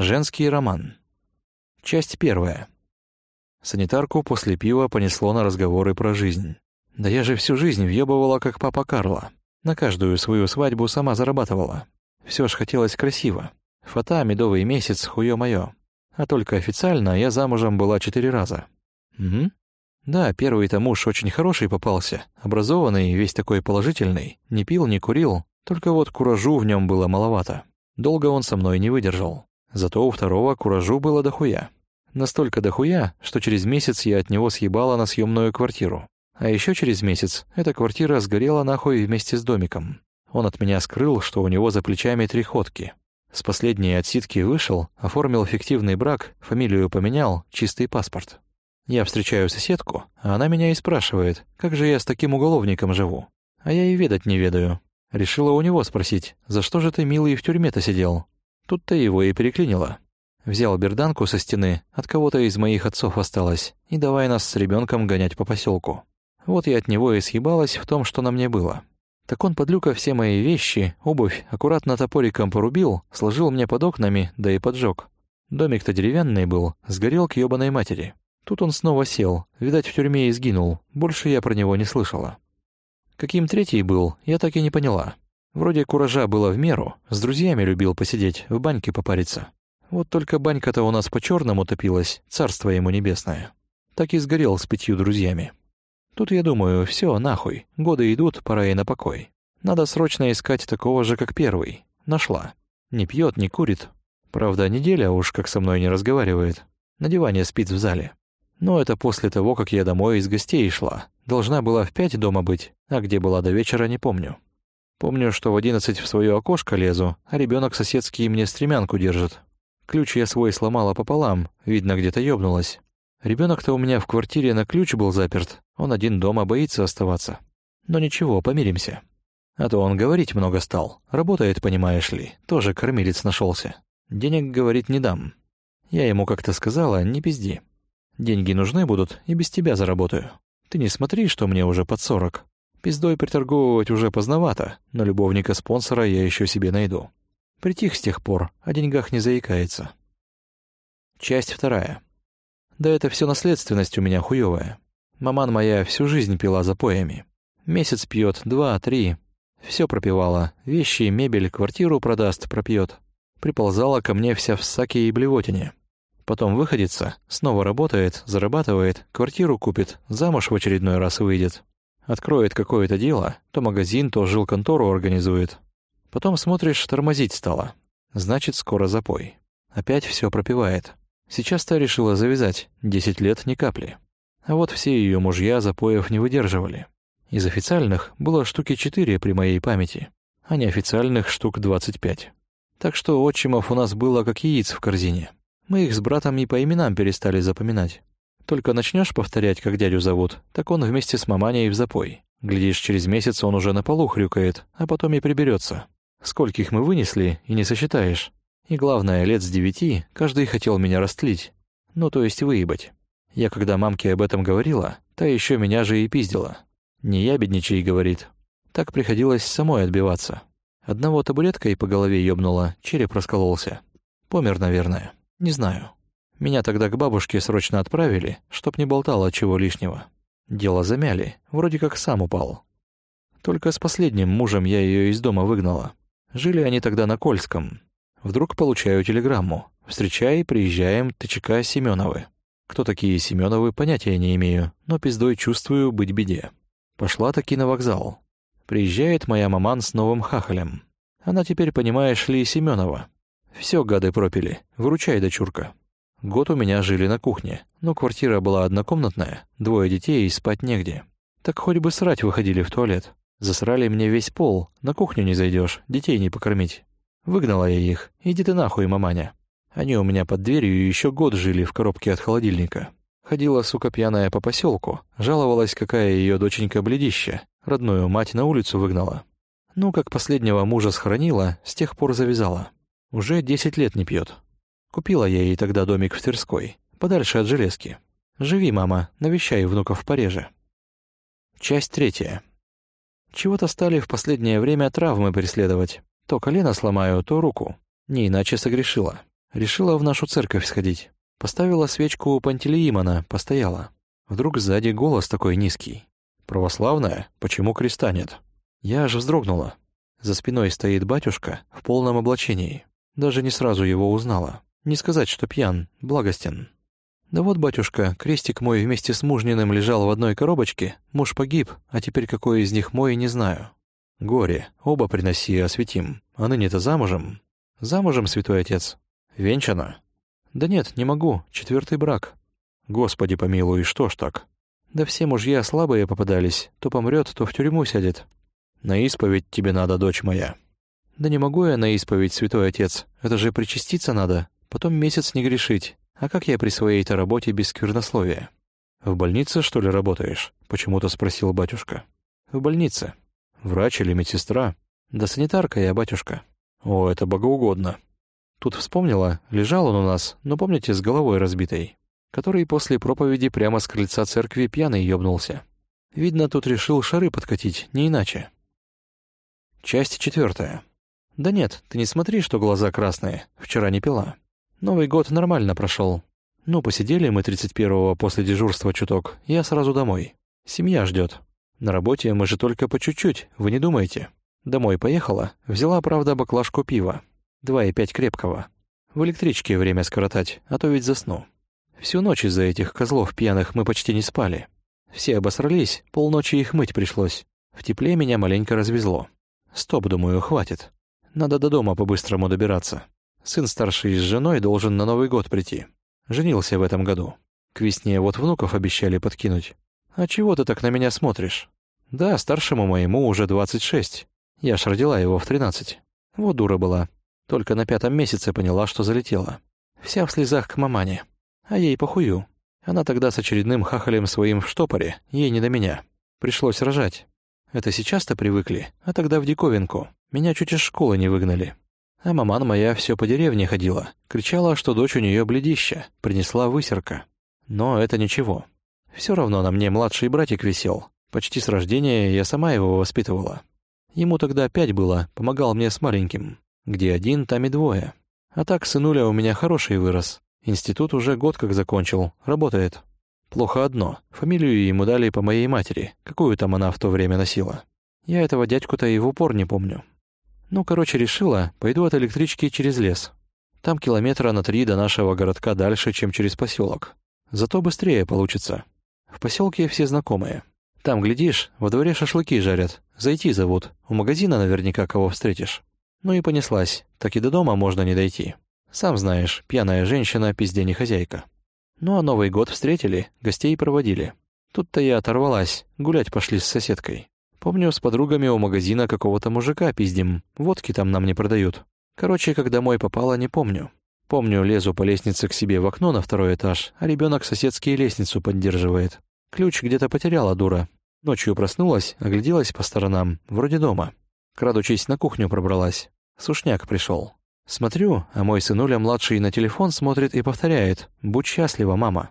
Женский роман. Часть первая. Санитарку после пива понесло на разговоры про жизнь. Да я же всю жизнь въебывала, как папа Карла. На каждую свою свадьбу сама зарабатывала. Все ж хотелось красиво. Фата, медовый месяц, хуё моё. А только официально я замужем была четыре раза. Угу. Да, первый-то муж очень хороший попался, образованный, весь такой положительный, не пил, не курил, только вот куражу в нем было маловато. Долго он со мной не выдержал. Зато у второго куражу было дохуя. Настолько дохуя, что через месяц я от него съебала на съемную квартиру. А еще через месяц эта квартира сгорела нахуй вместе с домиком. Он от меня скрыл, что у него за плечами три ходки. С последней отсидки вышел, оформил фиктивный брак, фамилию поменял, чистый паспорт. Я встречаю соседку, а она меня и спрашивает, как же я с таким уголовником живу. А я и ведать не ведаю. Решила у него спросить, за что же ты, милый, в тюрьме-то сидел? Тут-то его и переклинило. Взял берданку со стены, от кого-то из моих отцов осталось, и давай нас с ребенком гонять по поселку. Вот я от него и съебалась в том, что на мне было. Так он под люка все мои вещи, обувь, аккуратно топориком порубил, сложил мне под окнами, да и поджег. Домик-то деревянный был, сгорел к ёбаной матери. Тут он снова сел, видать, в тюрьме и сгинул, больше я про него не слышала. Каким третий был, я так и не поняла. Вроде куража было в меру, с друзьями любил посидеть, в баньке попариться. Вот только банька-то у нас по-черному топилась, царство ему небесное. Так и сгорел с пятью друзьями. Тут я думаю, все, нахуй, годы идут, пора и на покой. Надо срочно искать такого же, как первый. Нашла. Не пьет, не курит. Правда, неделя уж как со мной не разговаривает. На диване спит в зале. Но это после того, как я домой из гостей шла. Должна была в пять дома быть, а где была до вечера, не помню. Помню, что в одиннадцать в свое окошко лезу, а ребенок соседский мне стремянку держит. Ключ я свой сломала пополам, видно, где-то ёбнулась. Ребенок-то у меня в квартире на ключ был заперт, он один дома боится оставаться. Но ничего, помиримся. А то он говорить много стал. Работает, понимаешь ли, тоже кормилец нашелся. Денег, говорит, не дам. Я ему как-то сказала, не пизди. Деньги нужны будут, и без тебя заработаю. Ты не смотри, что мне уже под сорок. Пиздой приторговывать уже поздновато, но любовника-спонсора я еще себе найду. Притих с тех пор, о деньгах не заикается. Часть вторая. Да это все наследственность у меня хуевая. Маман моя всю жизнь пила запоями. Месяц пьет, два, три. Все пропивала. Вещи, мебель, квартиру продаст, пропьет. Приползала ко мне вся в саке и блевотине. Потом выходится, снова работает, зарабатывает, квартиру купит, замуж в очередной раз выйдет. Откроет какое-то дело, то магазин, то жилконтору организует. Потом смотришь, тормозить стало. Значит, скоро запой. Опять все пропивает. Сейчас-то решила завязать, десять лет ни капли. А вот все ее мужья запоев не выдерживали. Из официальных было штуки четыре при моей памяти, а неофициальных штук двадцать пять. Так что отчимов у нас было как яиц в корзине. Мы их с братом и по именам перестали запоминать. Только начнешь повторять, как дядю зовут, так он вместе с маманей в запой. Глядишь, через месяц он уже на полу хрюкает, а потом и приберется. Скольких мы вынесли, и не сосчитаешь. И главное, лет с девяти каждый хотел меня растлить. Ну, то есть выебать. Я когда мамке об этом говорила, та еще меня же и пиздила. «Не ябедничай», — говорит. Так приходилось самой отбиваться. Одного табуреткой по голове ёбнула, череп раскололся. Помер, наверное. Не знаю. Меня тогда к бабушке срочно отправили, чтоб не болтало чего лишнего. Дело замяли, вроде как сам упал. Только с последним мужем я ее из дома выгнала. Жили они тогда на Кольском. Вдруг получаю телеграмму. «Встречай, приезжаем, ТЧК Семеновы». Кто такие Семеновы, понятия не имею, но пиздой чувствую быть беде. Пошла таки на вокзал. Приезжает моя маман с новым хахалем. Она теперь, понимаешь ли, Семенова. Все гады пропили. Выручай, дочурка. Год у меня жили на кухне, но квартира была однокомнатная, двое детей и спать негде. Так хоть бы срать выходили в туалет. Засрали мне весь пол, на кухню не зайдешь, детей не покормить. Выгнала я их, иди ты нахуй, маманя. Они у меня под дверью еще год жили в коробке от холодильника. Ходила, сука, пьяная по поселку, жаловалась, какая ее доченька бледища, родную мать на улицу выгнала. Ну, как последнего мужа схоронила, с тех пор завязала. Уже десять лет не пьет. Купила я ей тогда домик в Тверской, подальше от железки. Живи, мама, навещай внуков пореже. Часть третья. Чего-то стали в последнее время травмы преследовать. То колено сломаю, то руку. Не иначе согрешила. Решила в нашу церковь сходить. Поставила свечку у Пантелеимона, постояла. Вдруг сзади голос такой низкий. «Православная? Почему креста нет?» Я аж вздрогнула. За спиной стоит батюшка в полном облачении. Даже не сразу его узнала. Не сказать, что пьян, благостен. Да вот, батюшка, крестик мой вместе с мужниным лежал в одной коробочке. Муж погиб, а теперь какой из них мой, не знаю. Горе, оба приноси и осветим. А ныне-то замужем? Замужем, святой отец. Венчана? Да нет, не могу, четвертый брак. Господи помилуй, что ж так? Да все мужья слабые попадались, то помрет, то в тюрьму сядет. На исповедь тебе надо, дочь моя. Да не могу я на исповедь, святой отец, это же причаститься надо, потом месяц не грешить. А как я при своей-то работе без сквернословия? В больнице, что ли, работаешь? Почему-то спросил батюшка. В больнице. Врач или медсестра? Да санитарка я, батюшка. О, это богоугодно. Тут вспомнила, лежал он у нас, но помните, с головой разбитой, который после проповеди прямо с крыльца церкви пьяный ёбнулся. Видно, тут решил шары подкатить, не иначе. Часть четвертая. Да нет, ты не смотри, что глаза красные. Вчера не пила. Новый год нормально прошел. Ну, посидели мы 31-го после дежурства чуток, я сразу домой. Семья ждет. На работе мы же только по чуть-чуть, вы не думаете. Домой поехала, взяла, правда, баклажку пива. Два и пять крепкого. В электричке время скоротать, а то ведь засну. Всю ночь из-за этих козлов пьяных мы почти не спали. Все обосрались, полночи их мыть пришлось. В тепле меня маленько развезло. Стоп, думаю, хватит. Надо до дома по-быстрому добираться. Сын старший с женой должен на Новый год прийти. Женился в этом году. К весне вот внуков обещали подкинуть. А чего ты так на меня смотришь? Да, старшему моему уже двадцать шесть. Я ж родила его в тринадцать. Вот дура была. Только на пятом месяце поняла, что залетела. Вся в слезах к мамане. А ей похую. Она тогда с очередным хахалем своим в штопоре, ей не до меня. Пришлось рожать. Это сейчас-то привыкли, а тогда в диковинку. Меня чуть из школы не выгнали. А маман моя все по деревне ходила, кричала, что дочь у нее бледища, принесла высерка. Но это ничего. Все равно на мне младший братик висел. Почти с рождения я сама его воспитывала. Ему тогда пять было, помогал мне с маленьким. Где один, там и двое. А так сынуля у меня хороший вырос. Институт уже год как закончил, работает. Плохо одно. Фамилию ему дали по моей матери, какую там она в то время носила. Я этого дядьку-то и в упор не помню. Ну, короче, решила, пойду от электрички через лес. Там километра на три до нашего городка дальше, чем через поселок. Зато быстрее получится. В поселке все знакомые. Там, глядишь, во дворе шашлыки жарят. Зайти зовут. У магазина наверняка кого встретишь. Ну и понеслась. Так и до дома можно не дойти. Сам знаешь, пьяная женщина, пизде не хозяйка. Ну а Новый год встретили, гостей проводили. Тут-то я оторвалась, гулять пошли с соседкой. Помню, с подругами у магазина какого-то мужика пиздим, водки там нам не продают. Короче, как домой попала, не помню. Помню, лезу по лестнице к себе в окно на второй этаж, а ребенок соседские лестницу поддерживает. Ключ где-то потеряла, дура. Ночью проснулась, огляделась по сторонам, вроде дома. Крадучись, на кухню пробралась. Сушняк пришел. Смотрю, а мой сынуля младший на телефон смотрит и повторяет «Будь счастлива, мама».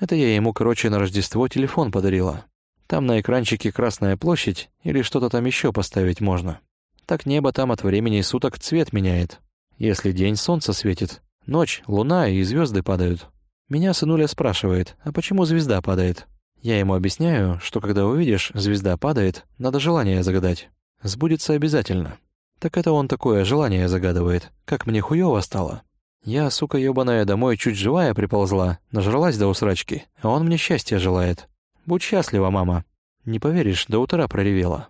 Это я ему, короче, на Рождество телефон подарила. Там на экранчике Красная площадь или что-то там еще поставить можно. Так небо там от времени суток цвет меняет. Если день солнце светит, ночь, луна и звезды падают. Меня сынуля спрашивает, а почему звезда падает? Я ему объясняю, что когда увидишь, звезда падает, надо желание загадать. Сбудется обязательно. Так это он такое желание загадывает, как мне хуёво стало. Я, сука ёбаная, домой чуть живая приползла, нажралась до усрачки, а он мне счастья желает. Будь счастлива, мама. Не поверишь, до утра проревела.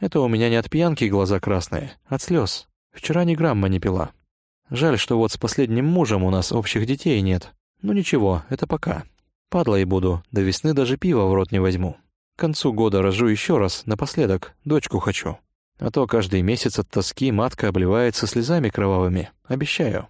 Это у меня не от пьянки глаза красные, от слез. Вчера ни грамма не пила. Жаль, что вот с последним мужем у нас общих детей нет. Ну ничего, это пока. Падлой буду, до весны даже пива в рот не возьму. К концу года рожу еще раз, напоследок, дочку хочу. А то каждый месяц от тоски матка обливается слезами кровавыми. Обещаю.